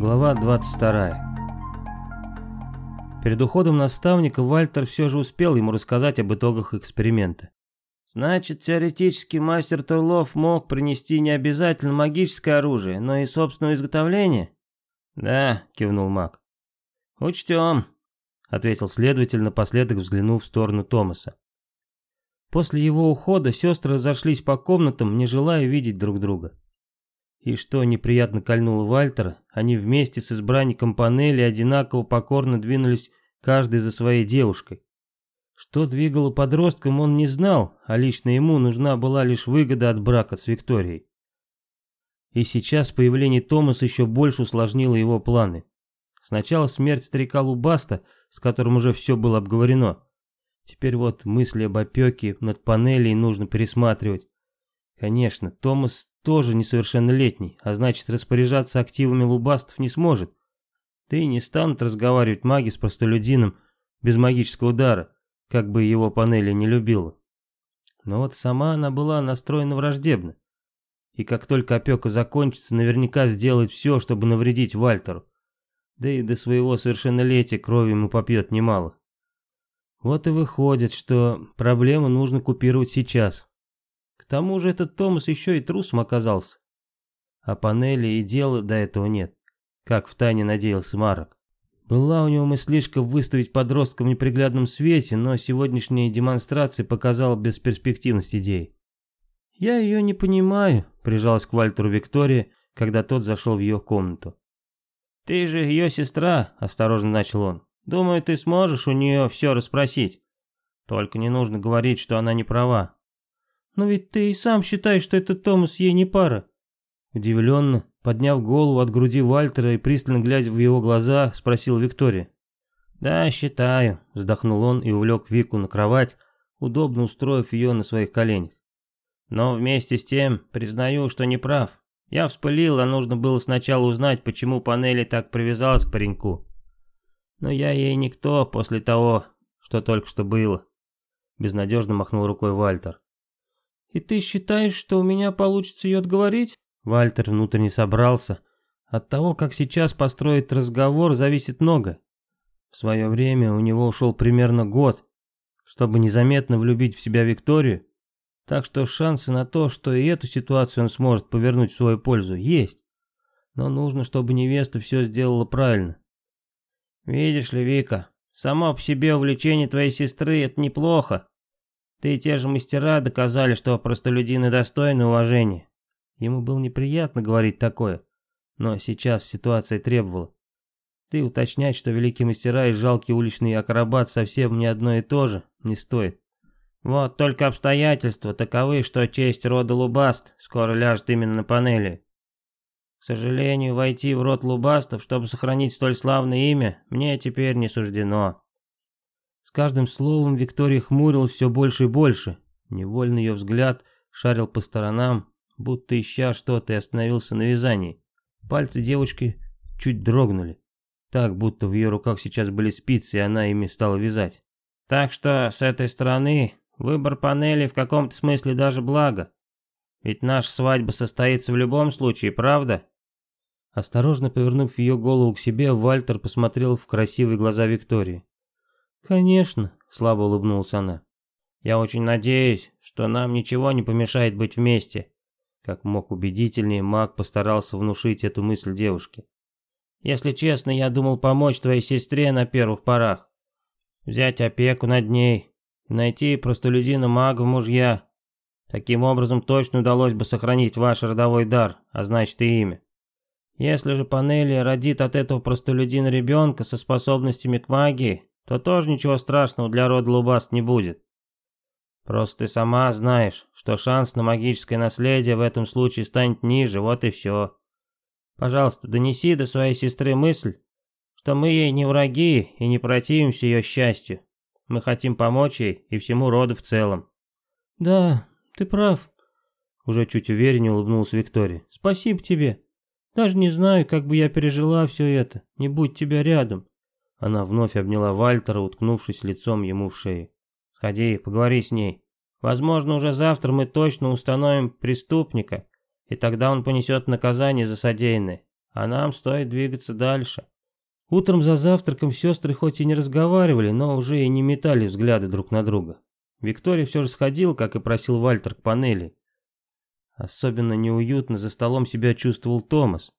Глава 22. Перед уходом наставника Вальтер все же успел ему рассказать об итогах эксперимента. Значит, теоретически мастер Турлов мог принести не обязательно магическое оружие, но и собственное изготовление? Да, кивнул маг. Учтем, ответил следователь, напоследок взглянув в сторону Томаса. После его ухода сестры разошлись по комнатам, не желая видеть друг друга. И что неприятно кольнуло Вальтера, они вместе с избранником панели одинаково покорно двинулись каждый за своей девушкой. Что двигало подростком, он не знал, а лично ему нужна была лишь выгода от брака с Викторией. И сейчас появление Томаса еще больше усложнило его планы. Сначала смерть старика Лубаста, с которым уже все было обговорено. Теперь вот мысли об опеке над панелей нужно пересматривать. Конечно, Томас тоже несовершеннолетний, а значит распоряжаться активами лубастов не сможет. Да и не станут разговаривать маги с простолюдином без магического дара, как бы его панели не любила. Но вот сама она была настроена враждебно. И как только опека закончится, наверняка сделает все, чтобы навредить Вальтеру. Да и до своего совершеннолетия крови ему попьет немало. Вот и выходит, что проблему нужно купировать сейчас тому же этот Томас еще и трусом оказался. А панели и дела до этого нет, как втайне надеялся Марок. Была у него мыслишка выставить подростка в неприглядном свете, но сегодняшняя демонстрация показала бесперспективность идеи. «Я ее не понимаю», — прижалась к Вальтеру Виктория, когда тот зашел в ее комнату. «Ты же ее сестра», — осторожно начал он. «Думаю, ты сможешь у нее все расспросить. Только не нужно говорить, что она не права. Но ведь ты и сам считаешь, что этот Томас ей не пара. Удивленно, подняв голову от груди Вальтера и пристально глядя в его глаза, спросил Виктория. «Да, считаю», — вздохнул он и увлек Вику на кровать, удобно устроив ее на своих коленях. «Но вместе с тем признаю, что не прав. Я вспылил, а нужно было сначала узнать, почему панели так привязалась к пареньку. Но я ей никто после того, что только что было». Безнадежно махнул рукой Вальтер. «И ты считаешь, что у меня получится ее отговорить?» Вальтер внутренне собрался. От того, как сейчас построить разговор, зависит много. В свое время у него ушел примерно год, чтобы незаметно влюбить в себя Викторию. Так что шансы на то, что и эту ситуацию он сможет повернуть в свою пользу, есть. Но нужно, чтобы невеста все сделала правильно. «Видишь ли, Вика, само по себе увлечение твоей сестры — это неплохо», ты и те же мастера доказали, что простолюдины достойны уважения. Ему было неприятно говорить такое, но сейчас ситуация требовала. Ты уточнять, что великие мастера и жалкий уличный акробат совсем не одно и то же, не стоит. Вот только обстоятельства таковы, что честь рода Лубаст скоро ляжет именно на панели. К сожалению, войти в род Лубастов, чтобы сохранить столь славное имя, мне теперь не суждено. С каждым словом Виктория хмурилась все больше и больше. Невольно ее взгляд шарил по сторонам, будто ища что-то и остановился на вязании. Пальцы девочки чуть дрогнули. Так, будто в ее руках сейчас были спицы, и она ими стала вязать. Так что с этой стороны выбор панели в каком-то смысле даже благо. Ведь наша свадьба состоится в любом случае, правда? Осторожно повернув ее голову к себе, Вальтер посмотрел в красивые глаза Виктории. «Конечно», — слабо улыбнулась она. «Я очень надеюсь, что нам ничего не помешает быть вместе». Как мог убедительнее, маг постарался внушить эту мысль девушке. «Если честно, я думал помочь твоей сестре на первых порах. Взять опеку над ней, найти простолюдина мага в мужья. Таким образом точно удалось бы сохранить ваш родовой дар, а значит и имя. Если же Панели родит от этого простолюдина ребенка со способностями к магии, то тоже ничего страшного для рода Лубаст не будет. Просто ты сама знаешь, что шанс на магическое наследие в этом случае станет ниже, вот и все. Пожалуйста, донеси до своей сестры мысль, что мы ей не враги и не противимся ее счастью. Мы хотим помочь ей и всему роду в целом. Да, ты прав. Уже чуть увереннее улыбнулась Виктория. Спасибо тебе. Даже не знаю, как бы я пережила все это, не будь тебя рядом. Она вновь обняла Вальтера, уткнувшись лицом ему в шею. «Сходи, поговори с ней. Возможно, уже завтра мы точно установим преступника, и тогда он понесет наказание за содеянное. а нам стоит двигаться дальше. Утром за завтраком сестры хоть и не разговаривали, но уже и не метали взгляды друг на друга. Виктория все же сходила, как и просил Вальтер, к панели. Особенно неуютно за столом себя чувствовал Томас.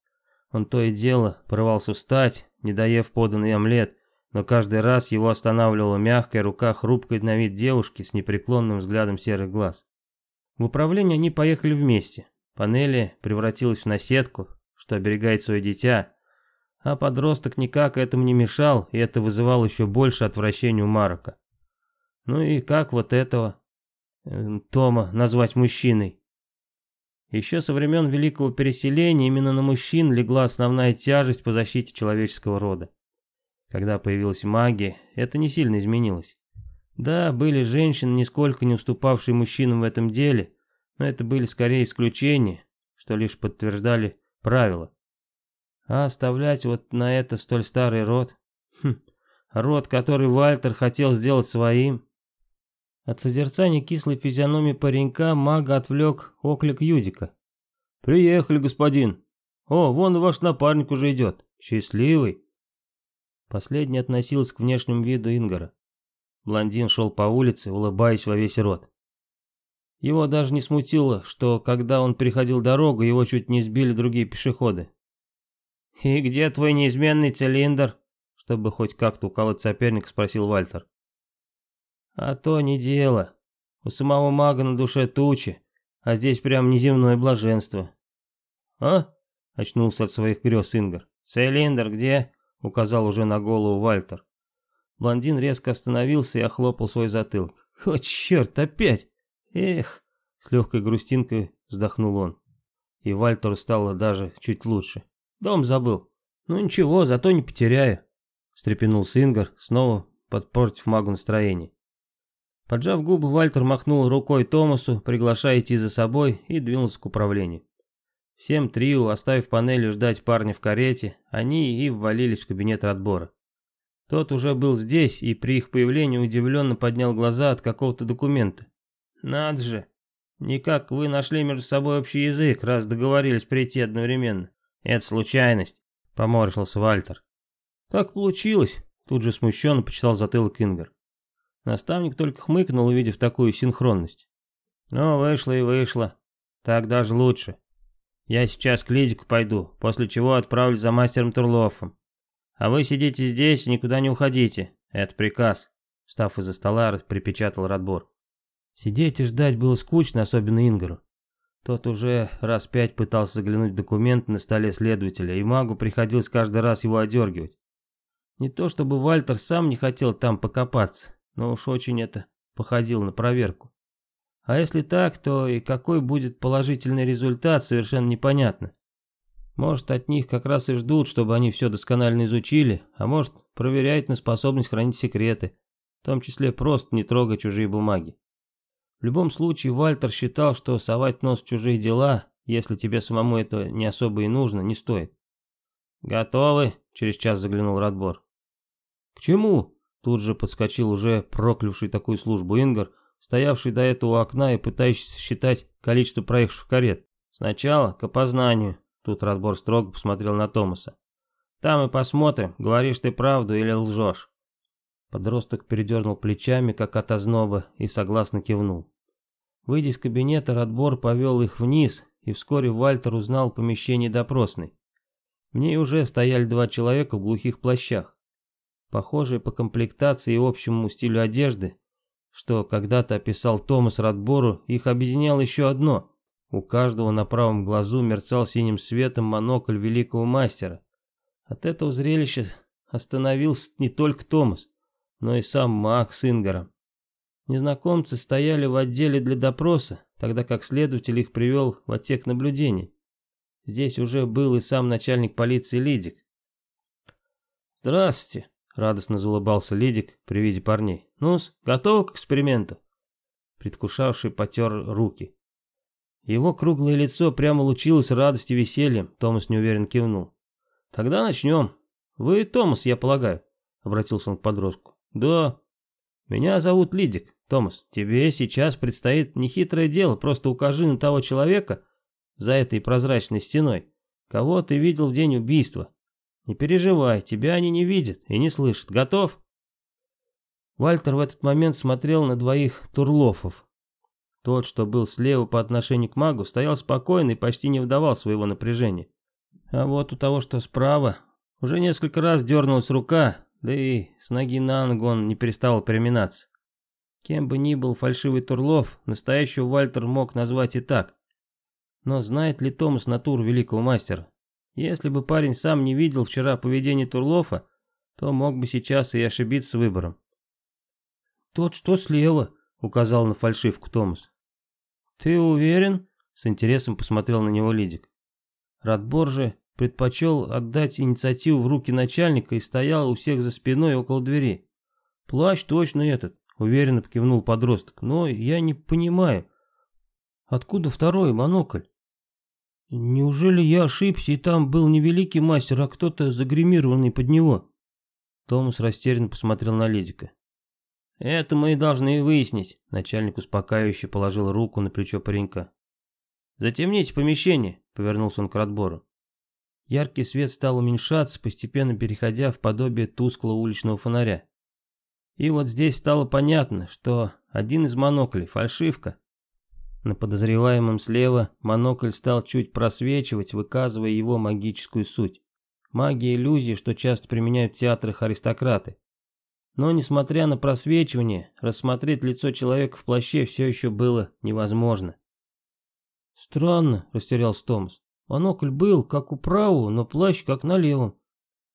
Он то и дело порывался встать, не доев поданный омлет, но каждый раз его останавливала мягкая рука хрупкой на вид девушки с непреклонным взглядом серых глаз. В управление они поехали вместе. Панели превратилась в наседку, что оберегает свое дитя, а подросток никак этому не мешал, и это вызывало еще больше отвращения у Марока. Ну и как вот этого э, Тома назвать мужчиной? Еще со времен Великого Переселения именно на мужчин легла основная тяжесть по защите человеческого рода. Когда появилась магия, это не сильно изменилось. Да, были женщины, нисколько не уступавшие мужчинам в этом деле, но это были скорее исключения, что лишь подтверждали правила. А оставлять вот на это столь старый род? Хм, род, который Вальтер хотел сделать своим. От созерцания кислой физиономии паренька мага отвлек оклик Юдика. «Приехали, господин. О, вон ваш напарник уже идет. Счастливый». Последний относился к внешнему виду Ингара. Блондин шел по улице, улыбаясь во весь рот. Его даже не смутило, что когда он переходил дорогу, его чуть не сбили другие пешеходы. «И где твой неизменный цилиндр?» Чтобы хоть как-то уколоть соперника, спросил Вальтер. «А то не дело. У самого мага на душе тучи, а здесь прям неземное блаженство». «А?» — очнулся от своих грез Ингар. «Цилиндр где?» — указал уже на голову Вальтер. Блондин резко остановился и охлопал свой затылок. «О, черт, опять! Эх!» С легкой грустинкой вздохнул он. И Вальтеру стало даже чуть лучше. Дом забыл. Ну ничего, зато не потеряю. Встрепенулся Ингар, снова подпортив магу настроение. Поджав губы, Вальтер махнул рукой Томасу, приглашая идти за собой, и двинулся к управлению. Всем трио, оставив панели ждать парня в карете, они и ввалились в кабинет отбора. Тот уже был здесь и при их появлении удивленно поднял глаза от какого-то документа. «Надо же! Никак вы нашли между собой общий язык, раз договорились прийти одновременно. «Это случайность», — поморщился Вальтер. «Так получилось», — тут же смущенно почесал затылок Ингар. Наставник только хмыкнул, увидев такую синхронность. «Ну, вышло и вышло. Так даже лучше. Я сейчас к Лидику пойду, после чего отправлюсь за мастером Турлофом. А вы сидите здесь и никуда не уходите. Это приказ». Встав из-за стола, припечатал Радбор. Сидеть и ждать было скучно, особенно Ингару. Тот уже раз пять пытался заглянуть в документ на столе следователя, и магу приходилось каждый раз его одергивать. Не то чтобы Вальтер сам не хотел там покопаться, но уж очень это походило на проверку. А если так, то и какой будет положительный результат, совершенно непонятно. Может, от них как раз и ждут, чтобы они все досконально изучили, а может, проверяют на способность хранить секреты, в том числе просто не трогая чужие бумаги. В любом случае, Вальтер считал, что совать нос в чужие дела, если тебе самому это не особо и нужно, не стоит. «Готовы?» — через час заглянул Радбор. «К чему?» — тут же подскочил уже проклявший такую службу Ингар, стоявший до этого окна и пытающийся считать количество проехавших карет. «Сначала к опознанию», — тут Радбор строго посмотрел на Томаса. «Там и посмотрим, говоришь ты правду или лжешь». Подросток передернул плечами, как от озноба, и согласно кивнул. Выйдя из кабинета, Радбор повел их вниз, и вскоре Вальтер узнал помещение допросной. В ней уже стояли два человека в глухих плащах. Похожие по комплектации и общему стилю одежды, что когда-то описал Томас Радбору, их объединяло еще одно. У каждого на правом глазу мерцал синим светом монокль великого мастера. От этого зрелища остановился не только Томас но и сам Мак с. Незнакомцы стояли в отделе для допроса, тогда как следователь их привел в отсек наблюдений. Здесь уже был и сам начальник полиции Лидик. «Здравствуйте», — радостно заулыбался Лидик при виде парней. «Ну-с, готовы к эксперименту?» Предвкушавший потер руки. Его круглое лицо прямо лучилось радостью и весельем, Томас неуверенно кивнул. «Тогда начнем. Вы Томас, я полагаю», — обратился он к подростку. «Да. Меня зовут Лидик, Томас. Тебе сейчас предстоит нехитрое дело, просто укажи на того человека за этой прозрачной стеной, кого ты видел в день убийства. Не переживай, тебя они не видят и не слышат. Готов?» Вальтер в этот момент смотрел на двоих турлофов. Тот, что был слева по отношению к магу, стоял спокойно и почти не вдавал своего напряжения. А вот у того, что справа, уже несколько раз дернулась рука, да и с ноги на ногу он не переставал переминаться. Кем бы ни был фальшивый Турлов, настоящего Вальтер мог назвать и так. Но знает ли Томас натуру великого мастера? Если бы парень сам не видел вчера поведение Турлофа, то мог бы сейчас и ошибиться выбором. «Тот, что слева», — указал на фальшивку Томас. «Ты уверен?» — с интересом посмотрел на него Лидик. Радбор же предпочел отдать инициативу в руки начальника и стоял у всех за спиной около двери. «Плащ точно этот», — уверенно покивнул подросток. «Но я не понимаю, откуда второй монокль?» «Неужели я ошибся, и там был не великий мастер, а кто-то загримированный под него?» Томас растерянно посмотрел на Ледика. «Это мы и должны выяснить», — начальник успокаивающе положил руку на плечо паренька. «Затемните помещение», — повернулся он к Радбору. Яркий свет стал уменьшаться, постепенно переходя в подобие тусклого уличного фонаря. И вот здесь стало понятно, что один из моноклей — фальшивка, на подозреваемом слева монокль стал чуть просвечивать, выказывая его магическую суть. Магия иллюзии, что часто применяют в театрах аристократы. Но, несмотря на просвечивание, рассмотреть лицо человека в плаще все еще было невозможно. «Странно», — растерялся Томас. «Монокль был, как у правого, но плащ, как на левом.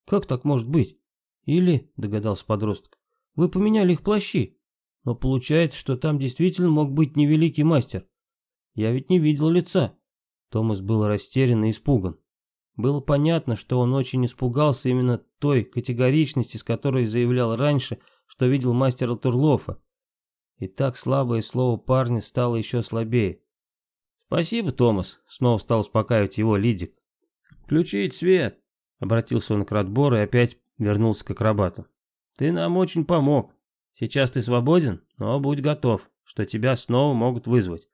Как так может быть? Или, — догадался подросток, — вы поменяли их плащи. Но получается, что там действительно мог быть невеликий мастер. Я ведь не видел лица. Томас был растерян и испуган. Было понятно, что он очень испугался именно той категоричности, с которой заявлял раньше, что видел мастера Турлофа. И так слабое слово парня стало еще слабее. «Спасибо, Томас», — снова стал успокаивать его Лидик. «Включить свет», — обратился он к Радбору и опять вернулся к акробату. «Ты нам очень помог. Сейчас ты свободен, но будь готов, что тебя снова могут вызвать.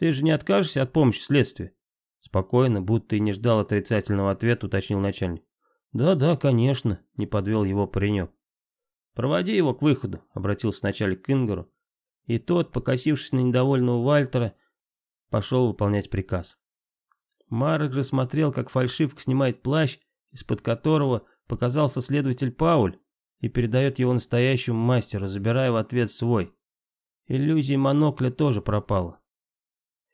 Ты же не откажешься от помощи следствию?» Спокойно, будто и не ждал отрицательного ответа, уточнил начальник. «Да-да, конечно», — не подвел его паренек. «Проводи его к выходу», — обратился начальник к Ингору. И тот, покосившись на недовольного Вальтера, пошел выполнять приказ. Марек же смотрел, как фальшивка снимает плащ, из-под которого показался следователь Пауль, и передает его настоящему мастеру, забирая в ответ свой. Иллюзия монокля тоже пропала.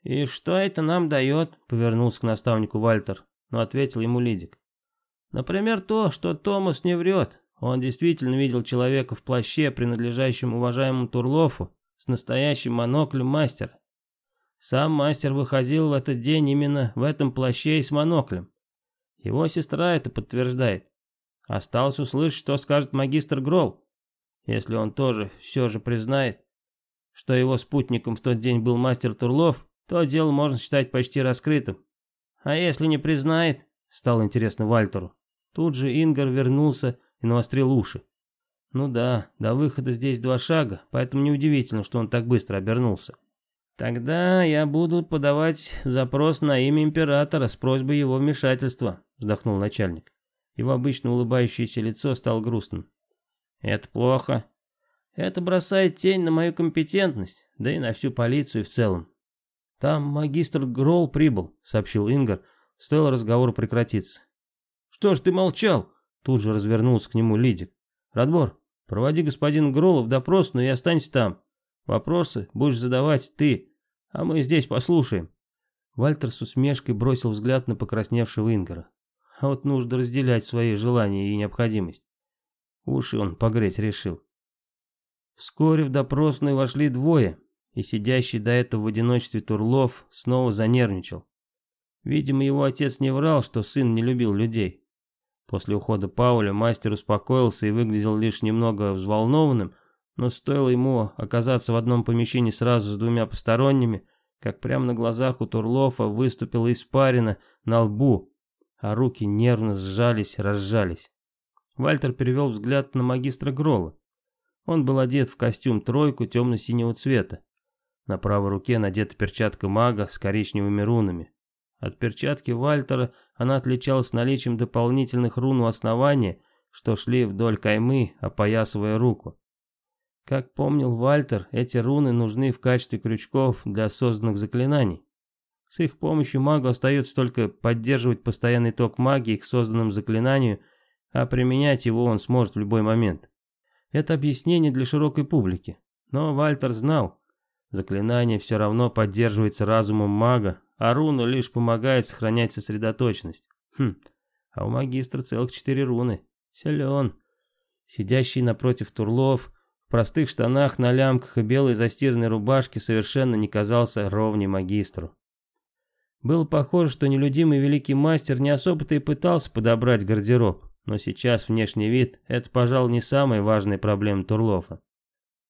«И что это нам дает?» — повернулся к наставнику Вальтер, но ответил ему Лидик. «Например, то, что Томас не врет. Он действительно видел человека в плаще, принадлежащем уважаемому Турлофу, с настоящим моноклем мастера. Сам мастер выходил в этот день именно в этом плаще и с моноклем. Его сестра это подтверждает. Осталось услышать, что скажет магистр Гролл. Если он тоже все же признает, что его спутником в тот день был мастер Турлов, то дело можно считать почти раскрытым. А если не признает, стало интересно Вальтеру. Тут же Ингар вернулся и навострил уши. Ну да, до выхода здесь два шага, поэтому неудивительно, что он так быстро обернулся. Тогда я буду подавать запрос на имя императора с просьбой его вмешательства, вздохнул начальник. Его обычно улыбающееся лицо стало грустным. Это плохо. Это бросает тень на мою компетентность, да и на всю полицию в целом. «Там магистр Гролл прибыл», — сообщил Ингар, стоило разговору прекратиться. «Что ж ты молчал?» — тут же развернулся к нему Лидик. «Радбор, проводи господина Гролла в допросную и останься там. Вопросы будешь задавать ты, а мы здесь послушаем». Вальтер с усмешкой бросил взгляд на покрасневшего Ингара. А вот нужно разделять свои желания и необходимость. Уши он погреть решил. Вскоре в допросную вошли двое, и сидящий до этого в одиночестве Турлов снова занервничал. Видимо, его отец не врал, что сын не любил людей. После ухода Пауля мастер успокоился и выглядел лишь немного взволнованным, но стоило ему оказаться в одном помещении сразу с двумя посторонними, как прямо на глазах у Турлофа выступила испарина на лбу, а руки нервно сжались, разжались. Вальтер перевел взгляд на магистра Грола. Он был одет в костюм тройку темно-синего цвета. На правой руке надета перчатка мага с коричневыми рунами. От перчатки Вальтера она отличалась наличием дополнительных рун у основания, что шли вдоль каймы, опоясывая руку. Как помнил Вальтер, эти руны нужны в качестве крючков для созданных заклинаний. С их помощью магу остается только поддерживать постоянный ток магии к созданному заклинанию, а применять его он сможет в любой момент. Это объяснение для широкой публики. Но Вальтер знал, заклинание все равно поддерживается разумом мага, а руна лишь помогает сохранять сосредоточенность. Хм, а у магистра целых четыре руны. Силен. Сидящий напротив Турлов, в простых штанах на лямках и белой застиранной рубашке совершенно не казался ровней магистру. Было похоже, что нелюдимый великий мастер не особо-то и пытался подобрать гардероб, но сейчас внешний вид – это, пожалуй, не самая важная проблема Турлофа.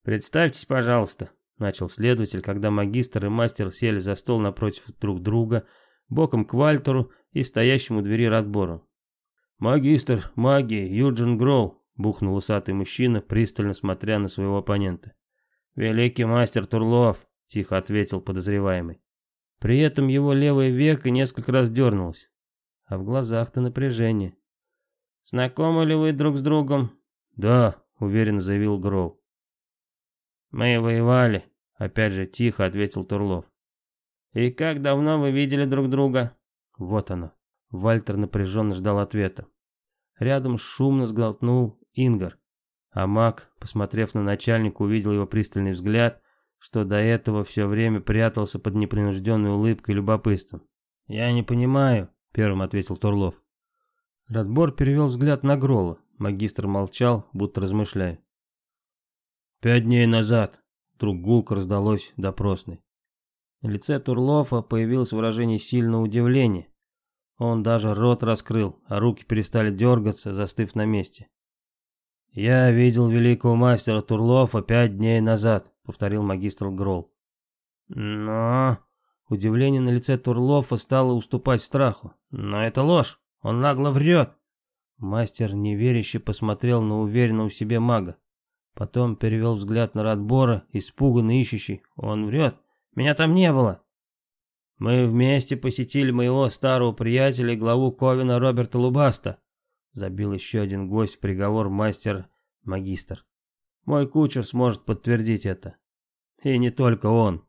«Представьтесь, пожалуйста», — начал следователь, когда магистр и мастер сели за стол напротив друг друга, боком к Вальтеру и стоящему двери Радбору. «Магистр магии Юджин Гроу», — бухнул усатый мужчина, пристально смотря на своего оппонента. «Великий мастер Турлов», — тихо ответил подозреваемый. При этом его левое веко несколько раз дернулось, а в глазах-то напряжение. «Знакомы ли вы друг с другом?» «Да», — уверенно заявил Гроу. «Мы воевали», — опять же тихо ответил Турлов. «И как давно вы видели друг друга?» Вот оно. Вальтер напряженно ждал ответа. Рядом шумно сглотнул Ингар. А маг, посмотрев на начальника, увидел его пристальный взгляд, что до этого все время прятался под непринужденной улыбкой и любопытством. «Я не понимаю», — первым ответил Турлов. Радбор перевел взгляд на Грола. Магистр молчал, будто размышляя. «Пять дней назад», — вдруг гулко раздалось допросной. На лице Турлофа появилось выражение сильного удивления. Он даже рот раскрыл, а руки перестали дергаться, застыв на месте. «Я видел великого мастера Турлофа пять дней назад», — повторил магистр Грол. «Но...» Удивление на лице Турлофа стало уступать страху. «Но это ложь! Он нагло врет!» Мастер неверяще посмотрел на уверенного в себе мага. Потом перевел взгляд на Радбора, испуганно ищущий. Он врет. Меня там не было. Мы вместе посетили моего старого приятеля и главу Ковина Роберта Лубаста. Забил еще один гость в приговор мастер-магистр. Мой кучер сможет подтвердить это. И не только он.